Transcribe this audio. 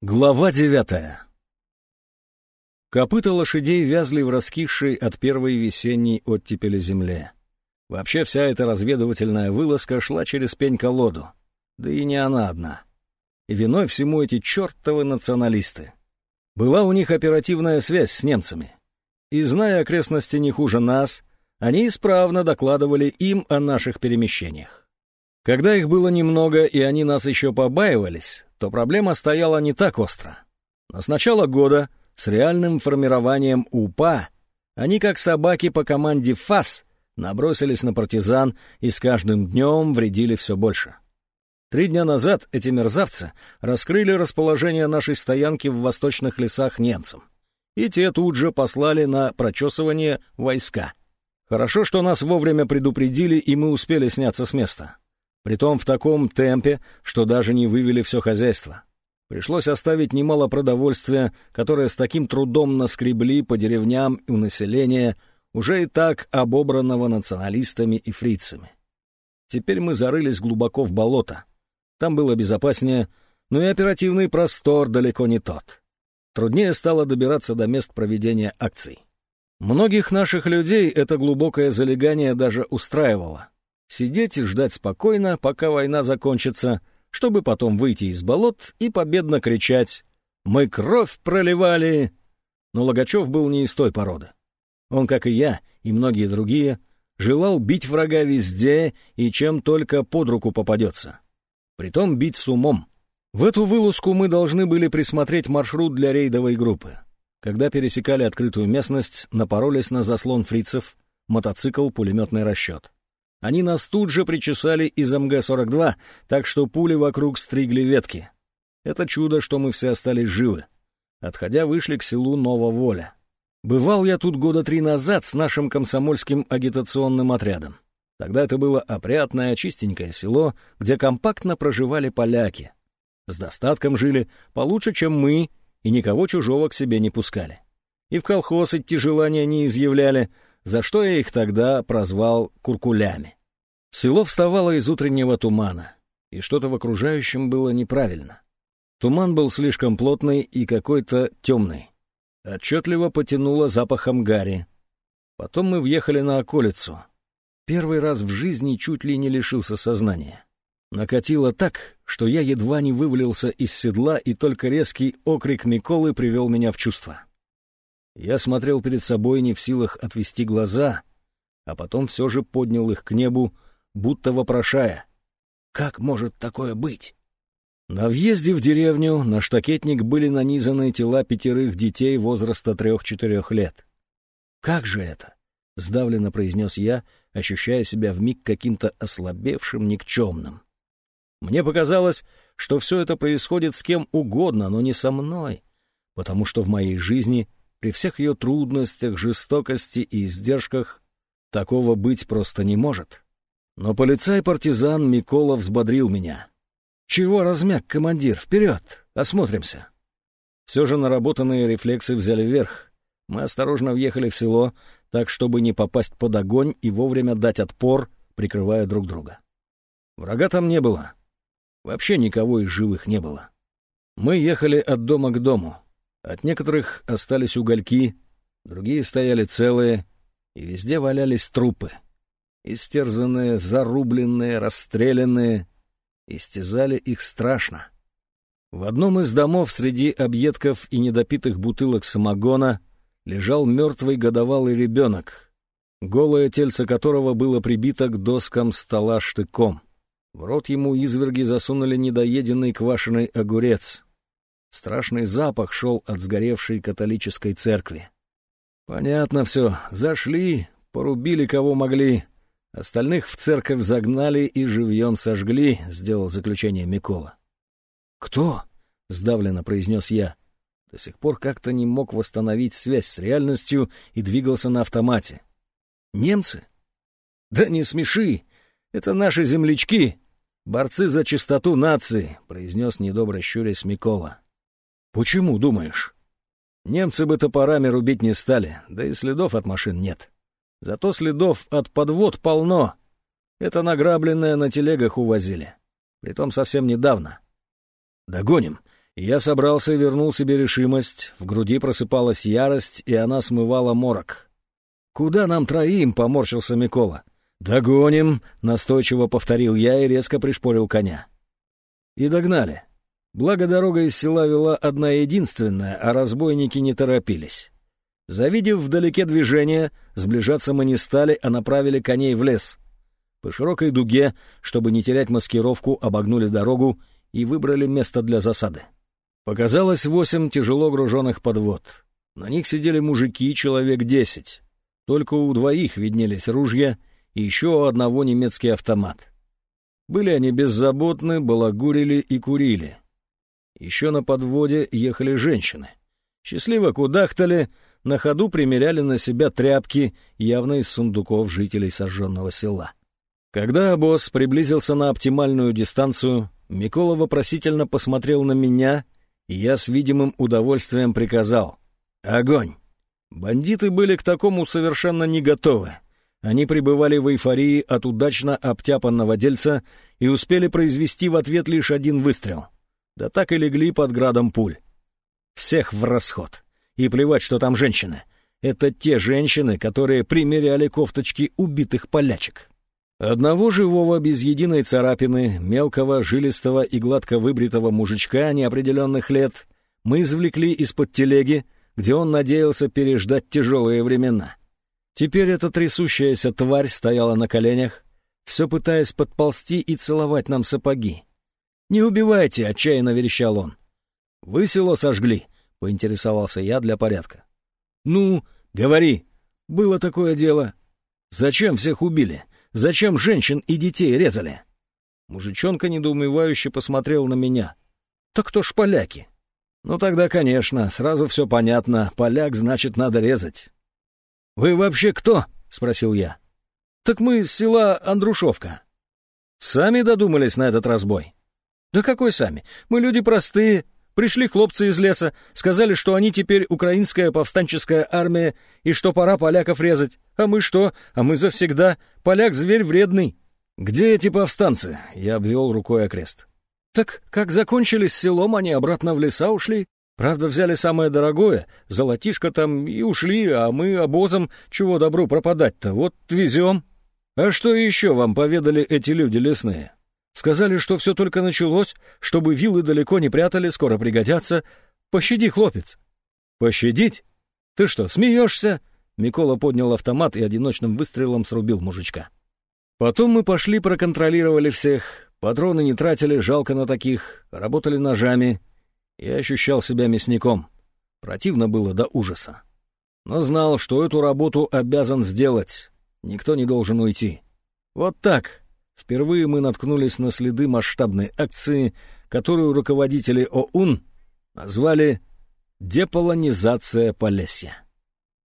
Глава девятая Копыта лошадей вязли в раскисшей от первой весенней оттепели земле. Вообще вся эта разведывательная вылазка шла через пень-колоду. Да и не она одна. И виной всему эти чертовы националисты. Была у них оперативная связь с немцами. И, зная окрестности не хуже нас, они исправно докладывали им о наших перемещениях. Когда их было немного, и они нас еще побаивались, то проблема стояла не так остро. Но с начала года, с реальным формированием УПА, они, как собаки по команде ФАС, набросились на партизан и с каждым днем вредили все больше. Три дня назад эти мерзавцы раскрыли расположение нашей стоянки в восточных лесах немцам. И те тут же послали на прочесывание войска. Хорошо, что нас вовремя предупредили, и мы успели сняться с места. Притом в таком темпе, что даже не вывели все хозяйство. Пришлось оставить немало продовольствия, которое с таким трудом наскребли по деревням у населения, уже и так обобранного националистами и фрицами. Теперь мы зарылись глубоко в болото. Там было безопаснее, но и оперативный простор далеко не тот. Труднее стало добираться до мест проведения акций. Многих наших людей это глубокое залегание даже устраивало. Сидеть и ждать спокойно, пока война закончится, чтобы потом выйти из болот и победно кричать «Мы кровь проливали!». Но Логачев был не из той породы. Он, как и я, и многие другие, желал бить врага везде и чем только под руку попадется. Притом бить с умом. В эту вылазку мы должны были присмотреть маршрут для рейдовой группы. Когда пересекали открытую местность, напоролись на заслон фрицев, мотоцикл, пулеметный расчет. Они нас тут же причесали из МГ-42, так что пули вокруг стригли ветки. Это чудо, что мы все остались живы. Отходя, вышли к селу Нововоля. Бывал я тут года три назад с нашим комсомольским агитационным отрядом. Тогда это было опрятное, чистенькое село, где компактно проживали поляки. С достатком жили получше, чем мы, и никого чужого к себе не пускали. И в колхоз идти желания не изъявляли, за что я их тогда прозвал куркулями. Село вставало из утреннего тумана, и что-то в окружающем было неправильно. Туман был слишком плотный и какой-то темный. Отчетливо потянуло запахом гари. Потом мы въехали на околицу. Первый раз в жизни чуть ли не лишился сознания. Накатило так, что я едва не вывалился из седла, и только резкий окрик Миколы привел меня в чувство. Я смотрел перед собой не в силах отвести глаза, а потом все же поднял их к небу, будто вопрошая, «Как может такое быть?» На въезде в деревню на штакетник были нанизаны тела пятерых детей возраста трех-четырех лет. «Как же это?» — сдавленно произнес я, ощущая себя вмиг каким-то ослабевшим, никчемным. Мне показалось, что все это происходит с кем угодно, но не со мной, потому что в моей жизни при всех ее трудностях, жестокости и издержках такого быть просто не может. Но полицай-партизан Микола взбодрил меня. «Чего размяк, командир? Вперед! Осмотримся!» Все же наработанные рефлексы взяли вверх. Мы осторожно въехали в село, так, чтобы не попасть под огонь и вовремя дать отпор, прикрывая друг друга. Врага там не было. Вообще никого из живых не было. Мы ехали от дома к дому. От некоторых остались угольки, другие стояли целые, и везде валялись трупы. Истерзанные, зарубленные, расстрелянные. Истязали их страшно. В одном из домов среди объедков и недопитых бутылок самогона лежал мертвый годовалый ребенок, голое тельце которого было прибито к доскам стола штыком. В рот ему изверги засунули недоеденный квашеный огурец — Страшный запах шел от сгоревшей католической церкви. Понятно все. Зашли, порубили кого могли. Остальных в церковь загнали и живьем сожгли, сделал заключение Микола. «Кто?» — сдавленно произнес я. До сих пор как-то не мог восстановить связь с реальностью и двигался на автомате. «Немцы?» «Да не смеши! Это наши землячки, борцы за чистоту нации», — произнес недобро щурясь Микола. «Почему, думаешь?» «Немцы бы топорами рубить не стали, да и следов от машин нет. Зато следов от подвод полно. Это награбленное на телегах увозили. Притом совсем недавно. Догоним Я собрался и вернул себе решимость, в груди просыпалась ярость, и она смывала морок. «Куда нам троим?» — поморщился Микола. «Догоним!» — настойчиво повторил я и резко пришпорил коня. И догнали. Благо дорога из села вела одна единственная, а разбойники не торопились. Завидев вдалеке движение, сближаться мы не стали, а направили коней в лес. По широкой дуге, чтобы не терять маскировку, обогнули дорогу и выбрали место для засады. Показалось восемь тяжело груженных подвод. На них сидели мужики, человек десять. Только у двоих виднелись ружья и еще у одного немецкий автомат. Были они беззаботны, балагурили и курили. Еще на подводе ехали женщины. Счастливо кудахтали, на ходу примеряли на себя тряпки, явно из сундуков жителей сожженного села. Когда обоз приблизился на оптимальную дистанцию, Микола вопросительно посмотрел на меня — я с видимым удовольствием приказал «Огонь!». Бандиты были к такому совершенно не готовы. Они пребывали в эйфории от удачно обтяпанного дельца и успели произвести в ответ лишь один выстрел. Да так и легли под градом пуль. Всех в расход. И плевать, что там женщины. Это те женщины, которые примеряли кофточки убитых полячек. Одного живого без единой царапины, мелкого, жилистого и гладко выбритого мужичка неопределенных лет мы извлекли из-под телеги, где он надеялся переждать тяжелые времена. Теперь эта трясущаяся тварь стояла на коленях, все пытаясь подползти и целовать нам сапоги. «Не убивайте!» — отчаянно верещал он. «Вы село сожгли?» — поинтересовался я для порядка. «Ну, говори. Было такое дело. Зачем всех убили? Зачем женщин и детей резали?» Мужичонка недоумевающе посмотрел на меня. «Так кто ж поляки?» «Ну тогда, конечно, сразу все понятно. Поляк, значит, надо резать». «Вы вообще кто?» — спросил я. «Так мы с села Андрушовка». «Сами додумались на этот разбой?» «Да какой сами? Мы люди простые, Пришли хлопцы из леса, сказали, что они теперь украинская повстанческая армия и что пора поляков резать. А мы что? А мы завсегда. Поляк — зверь вредный. Где эти повстанцы? Я обвел рукой окрест. Так как закончили с селом, они обратно в леса ушли. Правда, взяли самое дорогое, золотишко там, и ушли, а мы обозом, чего добру пропадать-то, вот везем. А что еще вам поведали эти люди лесные? Сказали, что все только началось, чтобы вилы далеко не прятали, скоро пригодятся. Пощади, хлопец. Пощадить? Ты что, смеешься? Микола поднял автомат и одиночным выстрелом срубил мужичка. Потом мы пошли, проконтролировали всех. Патроны не тратили, жалко на таких. Работали ножами. Я ощущал себя мясником. Противно было до ужаса. Но знал, что эту работу обязан сделать. Никто не должен уйти. Вот так, Впервые мы наткнулись на следы масштабной акции, которую руководители ОУН назвали «деполонизация Полесья».